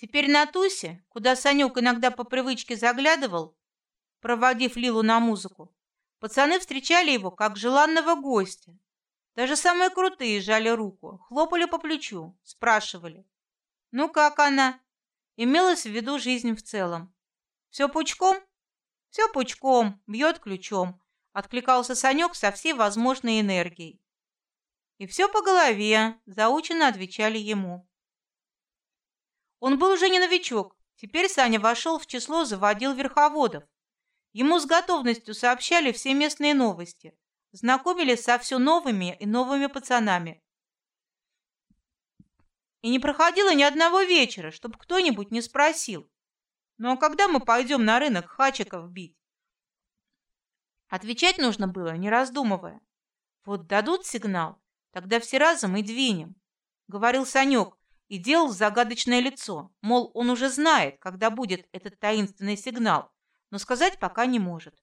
Теперь на тусе, куда Санек иногда по привычке заглядывал, проводив Лилу на музыку, пацаны встречали его как желанного гостя. Даже самые крутые жали руку, хлопали по плечу, спрашивали: "Ну как она?" Имелось в виду жизнь в целом. Все пучком? Все пучком, бьет ключом, откликался Санек со всей возможной энергией. И все по голове, заученно отвечали ему. Он был уже не новичок. Теперь Саня вошел в число заводил верховодов. Ему с готовностью сообщали все местные новости, знакомили со все новыми и новыми пацанами. И не проходило ни одного вечера, чтобы кто-нибудь не спросил: "Ну а когда мы пойдем на рынок хачиков бить?" Отвечать нужно было, не раздумывая. Вот дадут сигнал, тогда все разом и двинем, говорил Санек, и делал загадочное лицо, мол, он уже знает, когда будет этот таинственный сигнал, но сказать пока не может.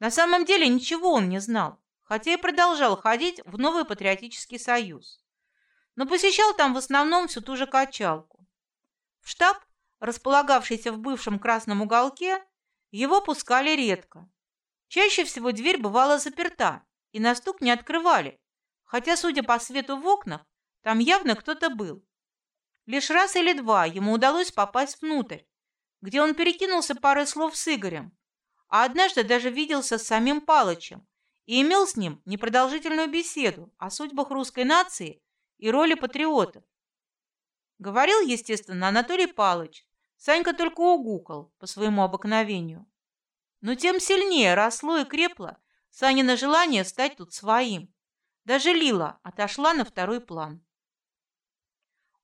На самом деле ничего он не знал, хотя и продолжал ходить в новый патриотический союз, но посещал там в основном всю ту же качалку. В штаб, располагавшийся в бывшем красном уголке, его пускали редко. Чаще всего дверь бывала заперта, и на стук не открывали, хотя, судя по свету в окнах, там явно кто-то был. Лишь раз или два ему удалось попасть внутрь, где он перекинулся парой слов с Игорем, а однажды даже виделся с самим Палычем и имел с ним непродолжительную беседу о судьбах русской нации и роли патриотов. Говорил, естественно, Анатолий Палыч. Санька только угукал по своему обыкновению. Но тем сильнее росло и крепло Санина желание стать тут своим. Даже Лила отошла на второй план.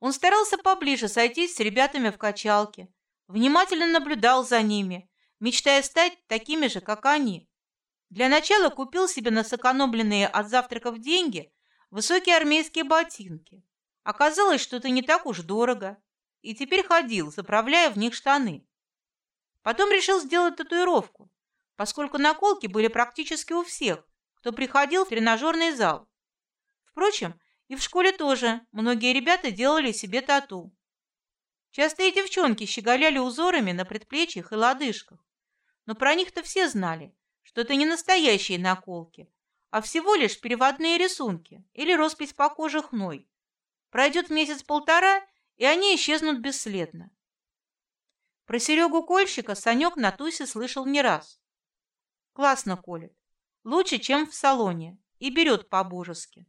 Он старался поближе сойтись с ребятами в качалке, внимательно наблюдал за ними, мечтая стать такими же, как они. Для начала купил себе на сэкономленные от завтраков деньги высокие армейские ботинки. Оказалось, что это не так уж дорого, и теперь ходил, заправляя в них штаны. Потом решил сделать татуировку, поскольку наколки были практически у всех, кто приходил в тренажерный зал. Впрочем, и в школе тоже многие ребята делали себе тату. Часто и девчонки щеголяли узорами на предплечьях и лодыжках, но про них-то все знали, что это не настоящие наколки, а всего лишь переводные рисунки или роспись по коже хной. Пройдет месяц-полтора, и они исчезнут бесследно. Про Серегу Кольщика Санек на тусе слышал не раз. Классно колет, лучше, чем в салоне, и берет по-божески.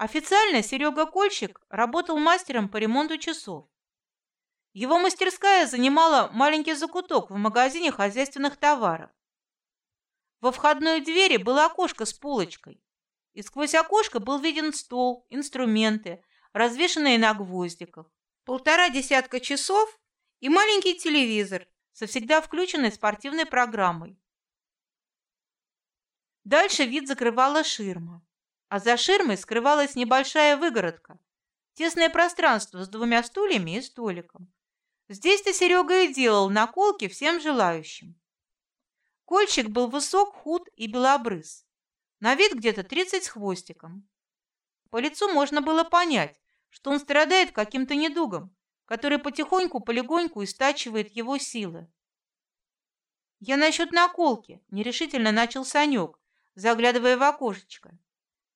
Официально Серега Кольщик работал мастером по ремонту часов. Его мастерская занимала маленький закуток в магазине хозяйственных товаров. Во входной двери было окошко с полочкой, и сквозь окошко был виден стол, инструменты, развешанные на гвоздиках, полтора десятка часов и маленький телевизор со всегда включенной спортивной программой. Дальше вид закрывала ширма а за ширмой скрывалась небольшая выгородка, тесное пространство с двумя стульями и столиком. Здесь-то Серега и делал наколки всем желающим. Кольчик был высок, худ и белобрыс, на вид где-то тридцать с хвостиком. По лицу можно было понять, что он страдает каким-то недугом, который потихоньку, полегоньку истачивает его силы. Я насчет наколки, нерешительно начал Санек, заглядывая в окошечко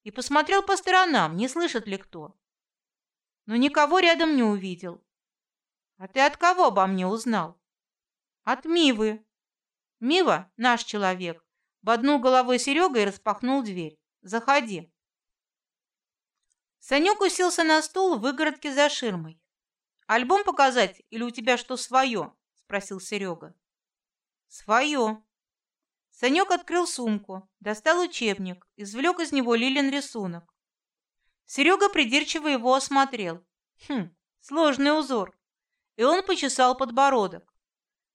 и посмотрел по сторонам, не слышит ли кто. Но никого рядом не увидел. А ты от кого обо мне узнал? От Мивы. Мива наш человек. Боднул головой Серега и распахнул дверь. Заходи. Санек уселся на стул в выгородке за ширмой. Альбом показать или у тебя что свое? спросил Серега. Свое. Санек открыл сумку, достал учебник, извлек из него Лилин рисунок. Серега придирчиво его осмотрел. Хм, сложный узор. И он почесал подбородок.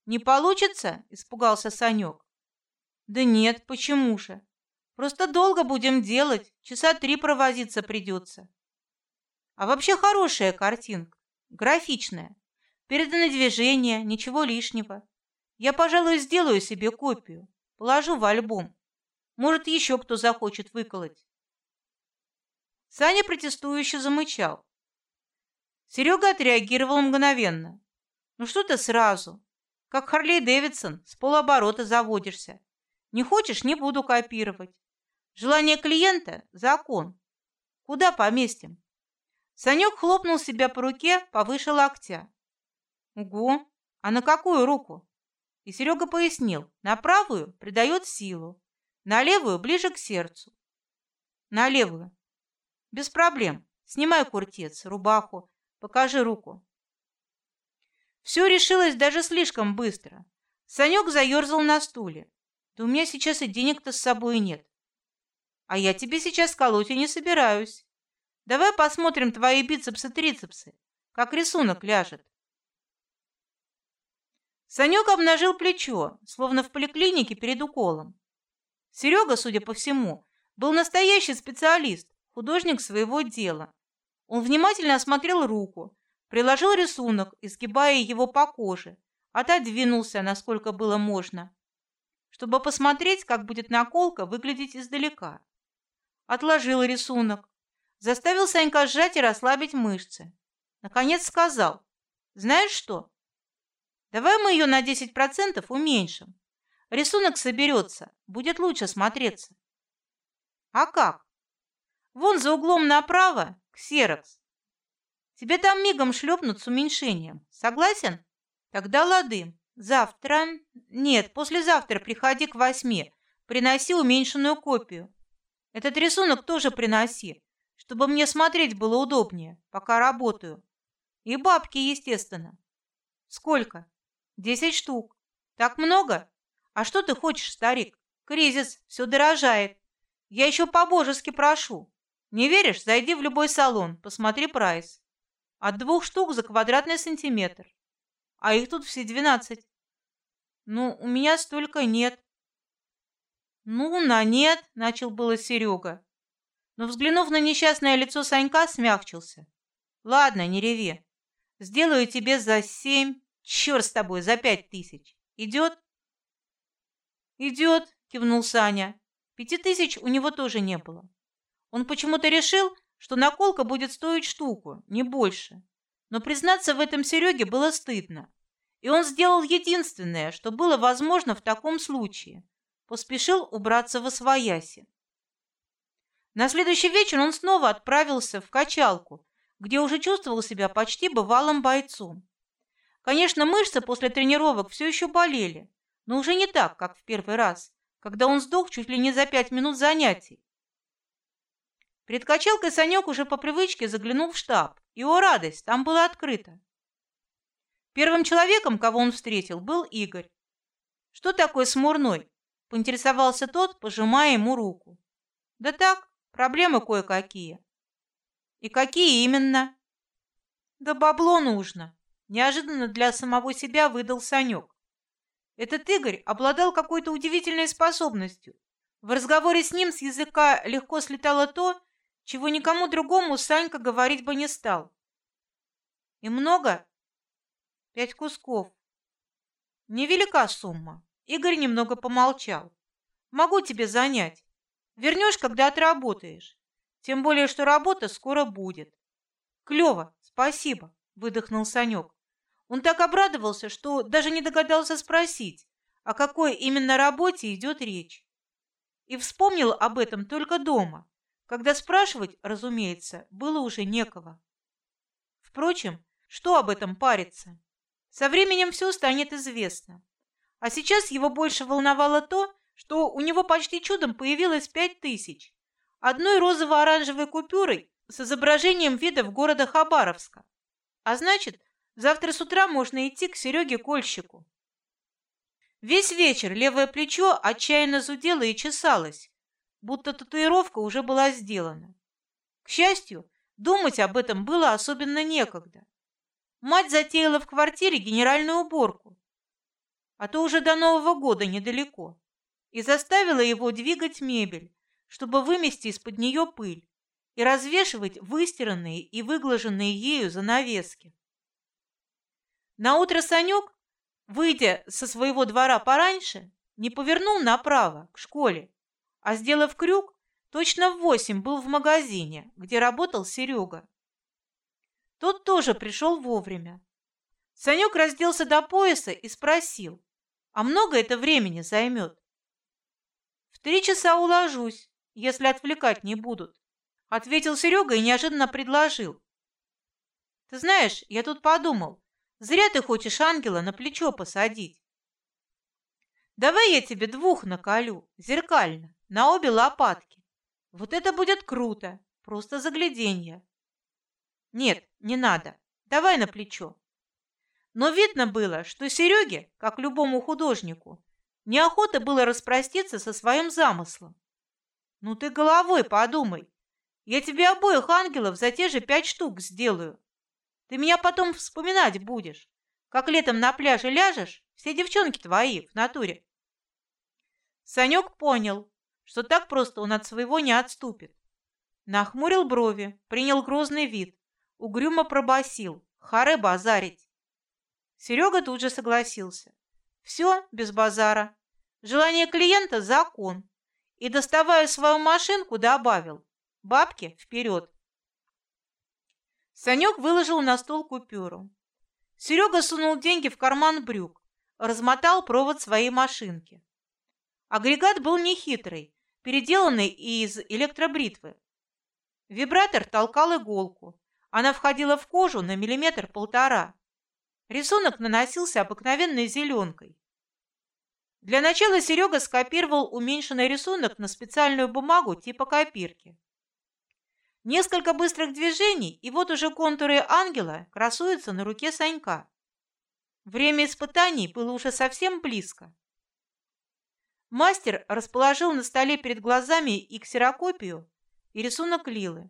Не получится? испугался Санек. Да нет, почему же? Просто долго будем делать, часа три провозиться придется. А вообще хорошая картинка, графичная. Передано движение, ничего лишнего. Я, пожалуй, сделаю себе копию. Положу в альбом. Может, еще кто захочет выколоть. Саня протестующе замычал. Серега отреагировал мгновенно. Ну что ты сразу? Как Харлей Дэвидсон, с полоборота заводишься. Не хочешь, не буду копировать. Желание клиента – закон. Куда поместим? Санек хлопнул себя по руке повыше локтя. Угу. А на какую руку? И Серега пояснил. На правую придает силу, на левую ближе к сердцу. На левую. Без проблем. Снимай куртец, рубаху, покажи руку. Все решилось даже слишком быстро. Санек заерзал на стуле. Да у меня сейчас и денег-то с собой нет. А я тебе сейчас колоть и не собираюсь. Давай посмотрим твои бицепсы-трицепсы, как рисунок ляжет. Санек обнажил плечо, словно в поликлинике перед уколом. Серега, судя по всему, был настоящий специалист, художник своего дела. Он внимательно осмотрел руку, приложил рисунок, изгибая его по коже, отодвинулся, насколько было можно, чтобы посмотреть, как будет наколка выглядеть издалека. Отложил рисунок, заставил Санька сжать и расслабить мышцы. Наконец сказал: "Знаешь что? Давай мы ее на 10% уменьшим. Рисунок соберется, будет лучше смотреться". А как? Вон за углом направо ксерокс. Тебе там мигом шлепнут с уменьшением. Согласен? Тогда лады. Завтра... Нет, послезавтра приходи к восьми. Приноси уменьшенную копию. Этот рисунок тоже приноси, чтобы мне смотреть было удобнее, пока работаю. И бабки, естественно. Сколько? Десять штук. Так много? А что ты хочешь, старик? Кризис, все дорожает. Я еще по-божески прошу. Не веришь? Зайди в любой салон, посмотри прайс. От двух штук за квадратный сантиметр. А их тут все двенадцать. Ну, у меня столько нет. Ну, на нет, начал было Серега. Но, взглянув на несчастное лицо Санька, смягчился. Ладно, не реви. Сделаю тебе за семь, черт с тобой, за пять тысяч. Идет? Идет, кивнул Саня. Пяти тысяч у него тоже не было. Он почему-то решил, что наколка будет стоить штуку, не больше. Но признаться в этом Сереге было стыдно. И он сделал единственное, что было возможно в таком случае. Поспешил убраться во свояси. На следующий вечер он снова отправился в качалку, где уже чувствовал себя почти бывалым бойцом. Конечно, мышцы после тренировок все еще болели, но уже не так, как в первый раз когда он сдох чуть ли не за пять минут занятий. Перед качалкой Санек уже по привычке заглянул в штаб, и о радость, там было открыто. Первым человеком, кого он встретил, был Игорь. Что такое смурной? Поинтересовался тот, пожимая ему руку. Да так, проблемы кое-какие. И какие именно? Да бабло нужно. Неожиданно для самого себя выдал Санек. Этот Игорь обладал какой-то удивительной способностью. В разговоре с ним с языка легко слетало то, чего никому другому Санька говорить бы не стал. И много? Пять кусков. Невелика сумма. Игорь немного помолчал. Могу тебе занять. Вернешь, когда отработаешь. Тем более, что работа скоро будет. Клево, спасибо, выдохнул Санек. Он так обрадовался, что даже не догадался спросить, о какой именно работе идет речь. И вспомнил об этом только дома, когда спрашивать, разумеется, было уже некого. Впрочем, что об этом париться? Со временем все станет известно. А сейчас его больше волновало то, что у него почти чудом появилось пять тысяч, одной розово-оранжевой купюрой с изображением видов города Хабаровска. А значит, Завтра с утра можно идти к Сереге Кольщику. Весь вечер левое плечо отчаянно зудело и чесалось, будто татуировка уже была сделана. К счастью, думать об этом было особенно некогда. Мать затеяла в квартире генеральную уборку, а то уже до Нового года недалеко, и заставила его двигать мебель, чтобы вымести из-под нее пыль и развешивать выстиранные и выглаженные ею занавески. На утро Санек, выйдя со своего двора пораньше, не повернул направо к школе, а сделав крюк, точно в восемь был в магазине, где работал Серега. Тот тоже пришел вовремя. Санек разделся до пояса и спросил, а много это времени займет? В три часа уложусь, если отвлекать не будут, ответил Серега и неожиданно предложил. Ты знаешь, я тут подумал, зря ты хочешь ангела на плечо посадить. Давай я тебе двух наколю, зеркально, на обе лопатки. Вот это будет круто, просто загляденье. Нет, не надо. Давай на плечо. Но видно было, что Сереге, как любому художнику, неохота было распроститься со своим замыслом. Ну ты головой подумай. Я тебе обоих ангелов за те же пять штук сделаю. Ты меня потом вспоминать будешь. Как летом на пляже ляжешь, все девчонки твои в натуре. Санек понял, что так просто он от своего не отступит. Нахмурил брови, принял грозный вид угрюмо пробасил: "Харе базарить". Серега тут же согласился. Все без базара. Желание клиента закон. И доставая свою машинку, добавил: "Бабки вперед!" Санек выложил на стол купюру. Серега сунул деньги в карман брюк, размотал провод своей машинки. Агрегат был нехитрый, переделанный из электробритвы. Вибратор толкал иголку, она входила в кожу на миллиметр-полтора. Рисунок наносился обыкновенной зеленкой. Для начала Серега скопировал уменьшенный рисунок на специальную бумагу типа копирки. Несколько быстрых движений, и вот уже контуры ангела красуются на руке Санька. Время испытаний было уже совсем близко. Мастер расположил на столе перед глазами и ксерокопию, и рисунок Лилы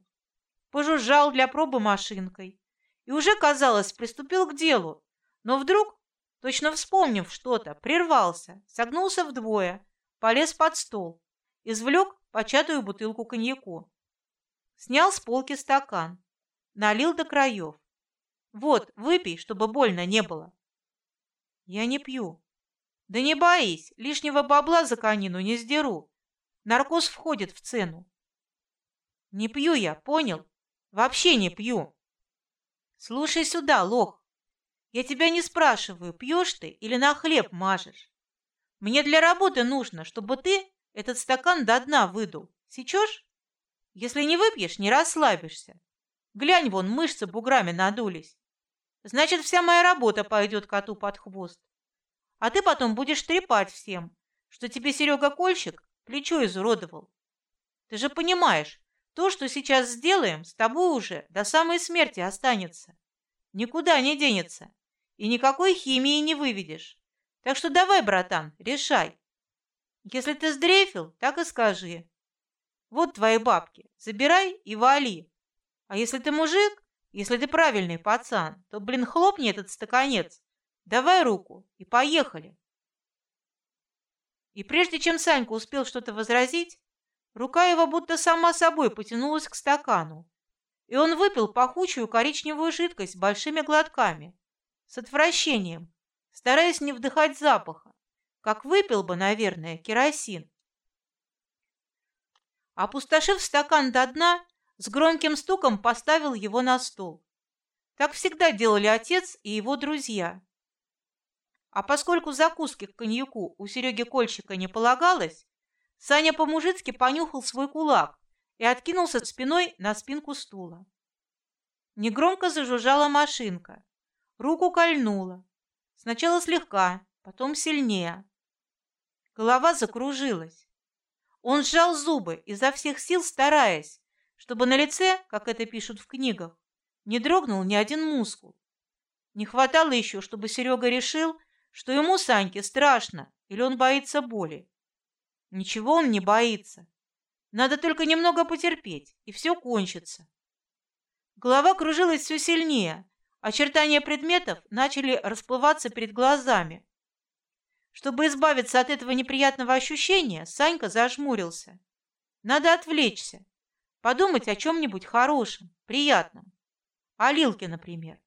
пожужжал для пробы машинкой и уже, казалось, приступил к делу, но вдруг, точно вспомнив что-то, прервался, согнулся вдвое, полез под стол, извлек початую бутылку коньяку, снял с полки стакан, налил до краев. Вот, выпей, чтобы больно не было. Я не пью. Да не боись, лишнего бабла за конину не сдеру. Наркоз входит в цену. Не пью я, понял? Вообще не пью. Слушай сюда, лох. Я тебя не спрашиваю, пьешь ты или на хлеб мажешь. Мне для работы нужно, чтобы ты этот стакан до дна выдул. Сечешь? Если не выпьешь, не расслабишься. Глянь, вон мышцы буграми надулись. Значит, вся моя работа пойдет коту под хвост. А ты потом будешь трепать всем, что тебе Серега Кольщик плечо изуродовал. Ты же понимаешь, то, что сейчас сделаем, с тобой уже до самой смерти останется. Никуда не денется. И никакой химии не выведешь. Так что давай, братан, решай. Если ты сдрефил, так и скажи. Вот твои бабки, забирай и вали. А если ты мужик, если ты правильный пацан, то, блин, хлопни этот стаканец. Давай руку и поехали. И прежде чем Санька успел что-то возразить, Рука его будто сама собой потянулась к стакану, и он выпил пахучую коричневую жидкость большими глотками, с отвращением, стараясь не вдыхать запаха, как выпил бы, наверное, керосин. Опустошив стакан до дна, с громким стуком поставил его на стол. Так всегда делали отец и его друзья. А поскольку закуски к коньяку у Сереги Кольщика не полагалось, Саня по-мужицки понюхал свой кулак и откинулся спиной на спинку стула. Негромко зажужжала машинка. Руку кольнула. Сначала слегка, потом сильнее. Голова закружилась. Он сжал зубы, изо всех сил стараясь, чтобы на лице, как это пишут в книгах, не дрогнул ни один мускул. Не хватало еще, чтобы Серега решил, что ему Саньке страшно или он боится боли. Ничего он не боится. Надо только немного потерпеть, и все кончится. Голова кружилась все сильнее, очертания предметов начали расплываться перед глазами. Чтобы избавиться от этого неприятного ощущения, Санька зажмурился. Надо отвлечься, подумать о чем-нибудь хорошем, приятном. О Лилке, например.